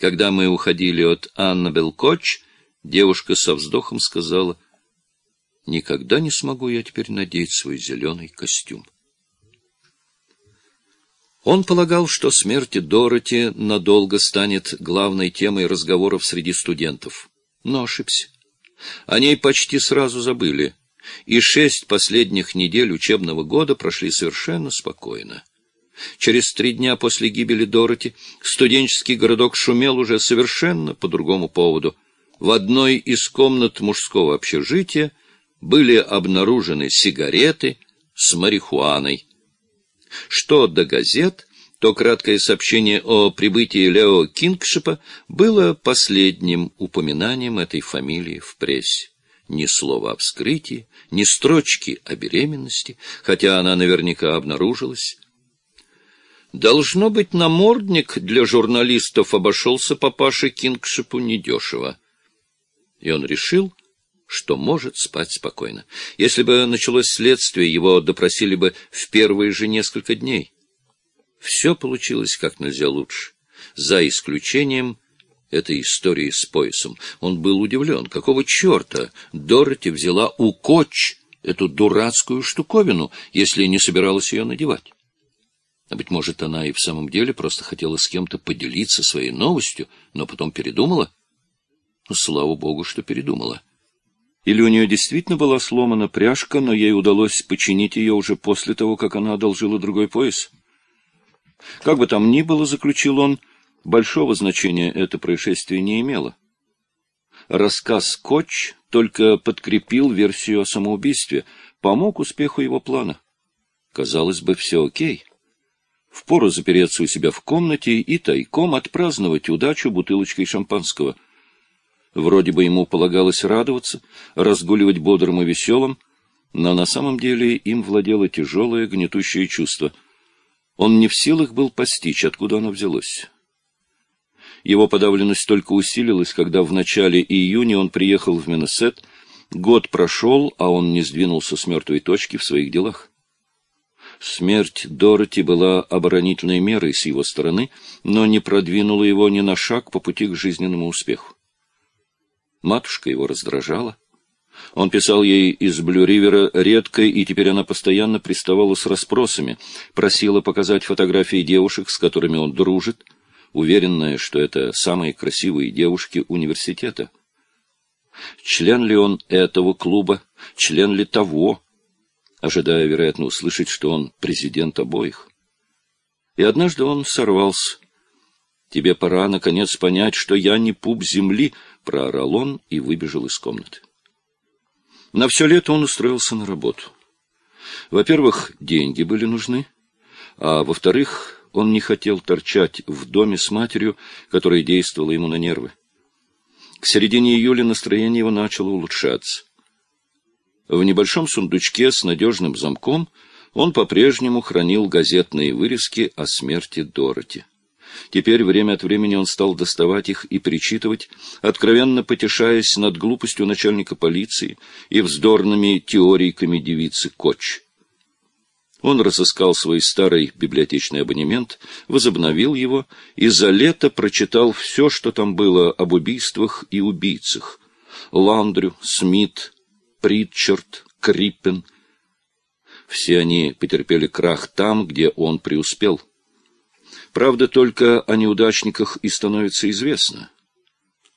Когда мы уходили от Аннабел Коч, девушка со вздохом сказала, «Никогда не смогу я теперь надеть свой зеленый костюм». Он полагал, что смерть Дороти надолго станет главной темой разговоров среди студентов. Но ошибся. О ней почти сразу забыли, и шесть последних недель учебного года прошли совершенно спокойно. Через три дня после гибели Дороти студенческий городок шумел уже совершенно по другому поводу. В одной из комнат мужского общежития были обнаружены сигареты с марихуаной. Что до газет, то краткое сообщение о прибытии Лео Кингшипа было последним упоминанием этой фамилии в прессе. Ни слова о вскрытии, ни строчки о беременности, хотя она наверняка обнаружилась. Должно быть, намордник для журналистов обошелся папаше Кингшипу недешево. И он решил, что может спать спокойно. Если бы началось следствие, его допросили бы в первые же несколько дней. Все получилось как нельзя лучше, за исключением этой истории с поясом. Он был удивлен, какого черта Дороти взяла у Коч эту дурацкую штуковину, если не собиралась ее надевать. А быть может, она и в самом деле просто хотела с кем-то поделиться своей новостью, но потом передумала? Ну, слава богу, что передумала. Или у нее действительно была сломана пряжка, но ей удалось починить ее уже после того, как она одолжила другой пояс? Как бы там ни было, заключил он, большого значения это происшествие не имело. Рассказ Коч только подкрепил версию о самоубийстве, помог успеху его плана. Казалось бы, все окей. Впору запереться у себя в комнате и тайком отпраздновать удачу бутылочкой шампанского. Вроде бы ему полагалось радоваться, разгуливать бодрым и веселым, но на самом деле им владело тяжелое гнетущее чувство. Он не в силах был постичь, откуда оно взялось. Его подавленность только усилилась, когда в начале июня он приехал в Миннесет. Год прошел, а он не сдвинулся с мертвой точки в своих делах. Смерть Дороти была оборонительной мерой с его стороны, но не продвинула его ни на шаг по пути к жизненному успеху. Матушка его раздражала. Он писал ей из Блю-Ривера редко, и теперь она постоянно приставала с расспросами, просила показать фотографии девушек, с которыми он дружит, уверенная, что это самые красивые девушки университета. Член ли он этого клуба, член ли того, ожидая, вероятно, услышать, что он президент обоих. И однажды он сорвался. «Тебе пора, наконец, понять, что я не пуп земли», — проорал он и выбежал из комнаты. На все лето он устроился на работу. Во-первых, деньги были нужны, а во-вторых, он не хотел торчать в доме с матерью, которая действовала ему на нервы. К середине июля настроение его начало улучшаться. В небольшом сундучке с надежным замком он по-прежнему хранил газетные вырезки о смерти Дороти. Теперь время от времени он стал доставать их и перечитывать, откровенно потешаясь над глупостью начальника полиции и вздорными теорийками девицы Коч. Он разыскал свой старый библиотечный абонемент, возобновил его и за лето прочитал все, что там было об убийствах и убийцах. Ландрю, Смит, Притчард, Криппен. Все они потерпели крах там, где он преуспел. Правда, только о неудачниках и становится известно.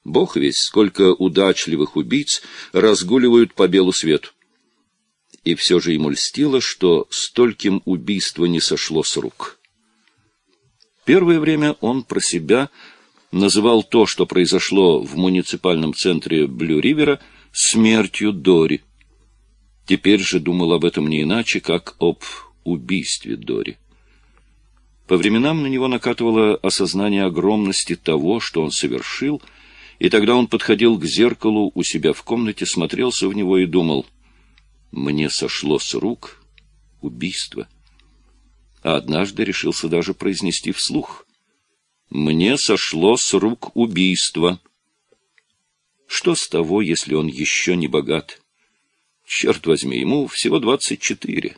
Бог весь, сколько удачливых убийц разгуливают по белу свету. И все же ему льстило, что стольким убийство не сошло с рук. Первое время он про себя называл то, что произошло в муниципальном центре Блю-Ривера, смертью Дори. Теперь же думал об этом не иначе, как об убийстве Дори. По временам на него накатывало осознание огромности того, что он совершил, и тогда он подходил к зеркалу у себя в комнате, смотрелся в него и думал, «Мне сошло с рук убийство». А однажды решился даже произнести вслух, «Мне сошло с рук убийство». Что с того, если он еще не богат? Черт возьми, ему всего двадцать четыре.